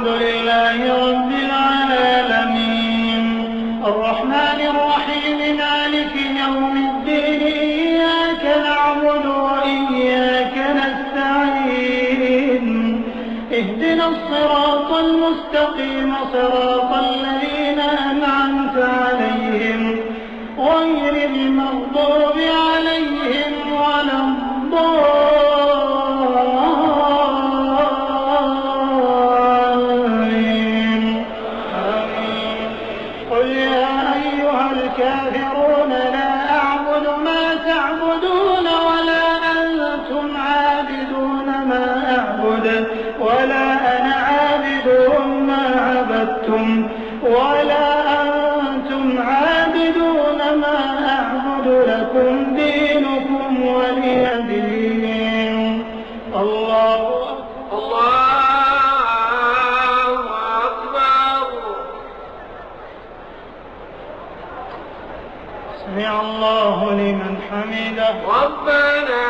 الحمد لله ربنا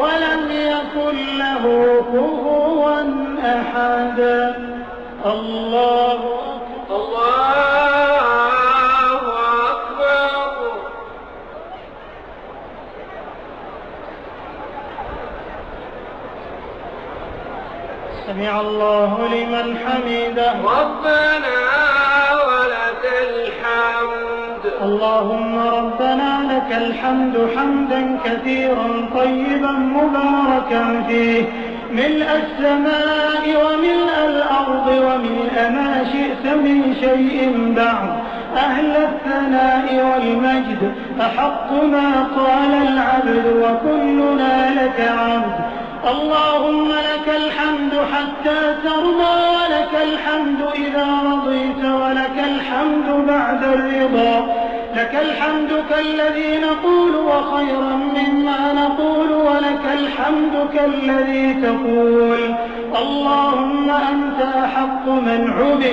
ولم يكن له كفوا أحد. الله الله أكبر. سمع الله لمن حمده. ربنا ولك الحمد. اللهم ربنا لك الحمد حمدا كثيرا طيبا مباركا فيه. ملء السماء وملء الأرض وملء ما شئت من شيء بعد. أهل الثناء والمجد أحق ما قال العبد وكلنا لك عبد. اللهم لك الحمد حتى ترضى ولك الحمد إذا رضيت ولك الحمد بعد الرضا. لك الحمد كالذي نقول وخيرا مما نقول ولك الحمد كالذي تقول. اللهم أنت أحق من عبد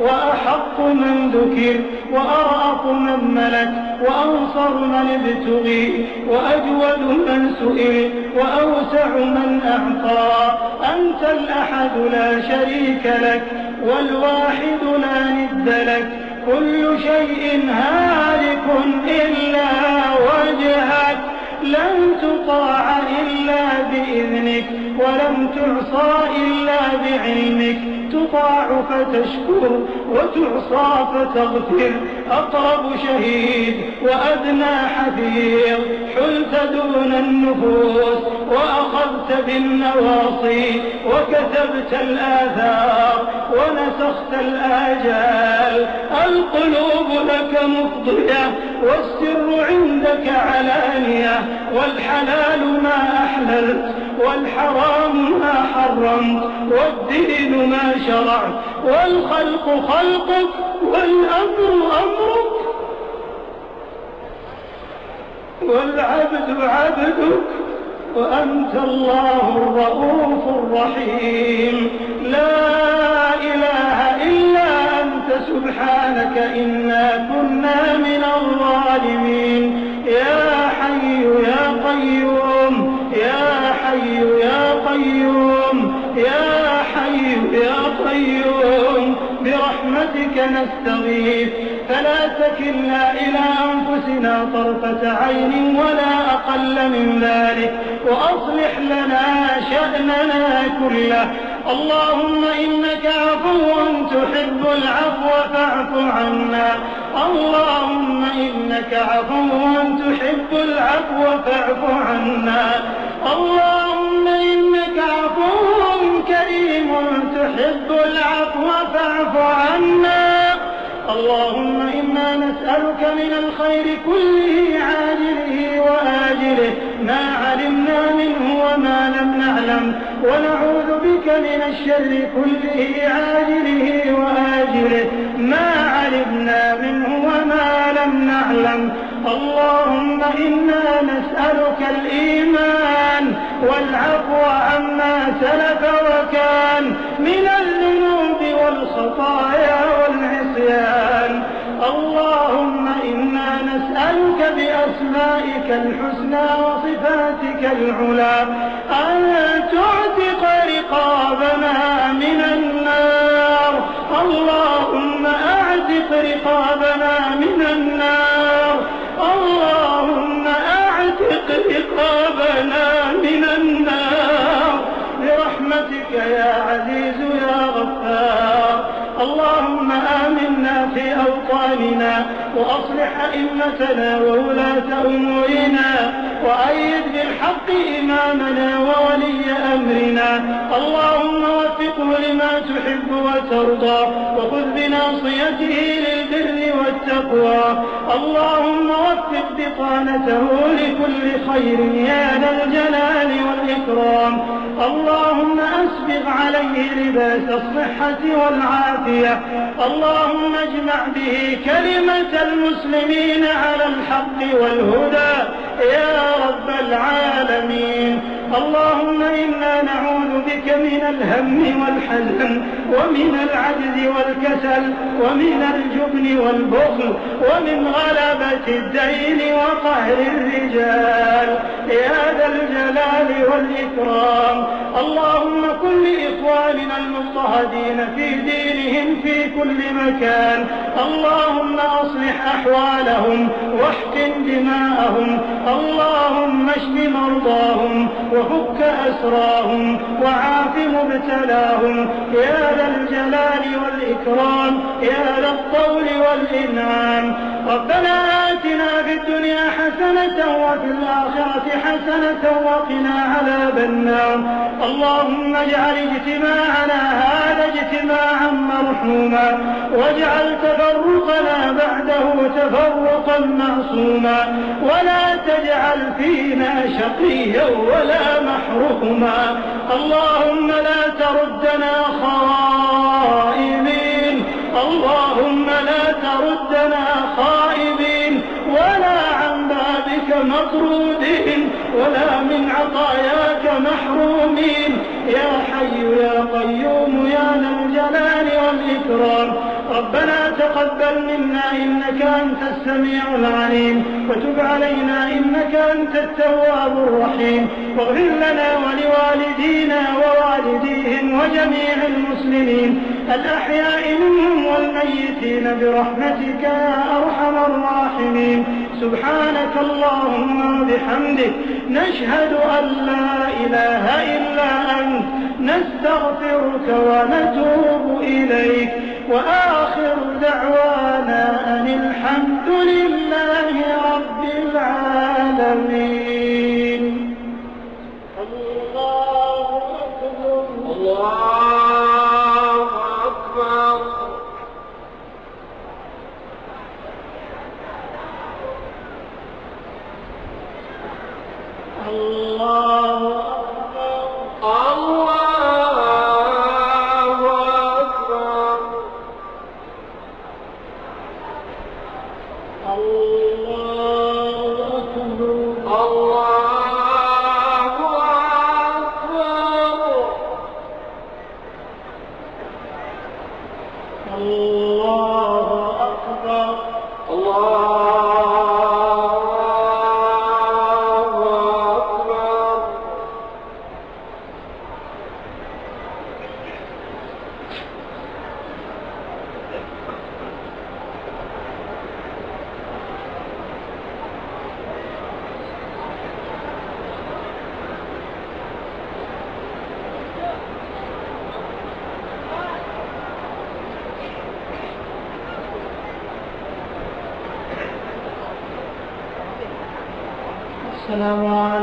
وأحق من ذكر وأرأف من ملك وأنصر من ابتغي وأجود من سئل وأوسع من أعطى. أنت الأحد لا شريك لك والواحد لا ند لك. كل شيء هالك إلا وجهك. لن تطاع إلا بإذنك ولم تعصى إلا بعلمك. تطاع فتشكر وتعصى فتغفر. أقرب شهيد وأدنى حفيظ حلت دون النفوس وأخذت بالنواصي. وكتبت الآثار ونسخت الآجال. القلوب لك مفضية والسر عندك علانية. والحلال ما أحللت والحرام ما حرمت والدين ما شرعت والخلق خلقك والأمر أمرك والعبد عبدك وأنت الله الرؤوف الرحيم لا إله إلا أنت سبحانك إنا كنا من الظالمين يا حي يا قيوم برحمتك نستغيث. فلا تكلنا إلى أنفسنا طرفة عين ولا أقل من ذلك. وأصلح لنا شأننا كله. اللهم إنك عفو تحب العفو فاعف عنا. اللهم إنك عفو تحب العفو فاعف عنا. اللهم إنك العفو فاعف عنا اللهم إنا نسألك من الخير كله عاجله وآجله. ما علمنا منه وما لم نعلم. ونعوذ بك من الشر كله عاجله وآجله. ما علمنا منه وما لم نعلم. اللهم إنا نسألك الإيمان والعفو عما سلف وكان. من والخطايا والعصيان. اللهم إنا نسألك بأسمائك الحسنى وصفاتك العلى أن تعتق رقابنا من النار. اللهم أعتق رقابنا من النار. وأصلح أئمتنا وولاة أمورنا وأيد بالحق إمامنا وولي أمرنا. اللهم وفقه لما تحب وترضى وخذ بناصيته للبر والتقوى. اللهم وفق بطانته لكل خير يا ذا الجلال والإكرام. اللهم أسبغ عليه لباس الصحة والعافية. اللهم اجمع به كلمة المسلمين على الحق والهدى. يا رب العالمين. اللهم إنا نعوذ بك من الهم والحزن ومن العجز والكسل ومن الجبن والبخل ومن غلبة الدين وقهر الرجال. يا ذا الجلال والإكرام. اللهم كن لإخواننا المضطهدين في دينهم في كل مكان. اللهم أصلح أحوالهم واحقن دماءهم. اللهم اشف مرضاهم وفك أسراهم وعاف مبتلاهم. يا ذا الجلال والإكرام. يا ذا الطول والإنعام. ربنا آتنا في الدنيا حسنة وفي الآخرة حسنة وقنا عذاب النار. اللهم اجعل اجتماعنا هذا اجتماعا مرحوما واجعل تفرقنا بعده تفرقا معصوما. ولا تجعل فينا شقيا ولا محروما. اللهم لا تردنا مطرودين ولا من عطاياك محرومين. يا حي يا قيوم يا ذا الجلال والإكرام ربنا تقبل منا إنك أنت السميع العليم وتب علينا إنك أنت التواب الرحيم. واغفر لنا ولوالدينا ووالديهم وجميع المسلمين. الأحياء منهم والميتين برحمتك يا أرحم الراحمين. سبحانك اللهم وبحمدك نشهد أن لا إله إلا أنت. نستغفرك ونتوب إليك. وآخر دعوانا أن الحمد لله رب العالمين. Oh. السلام عليكم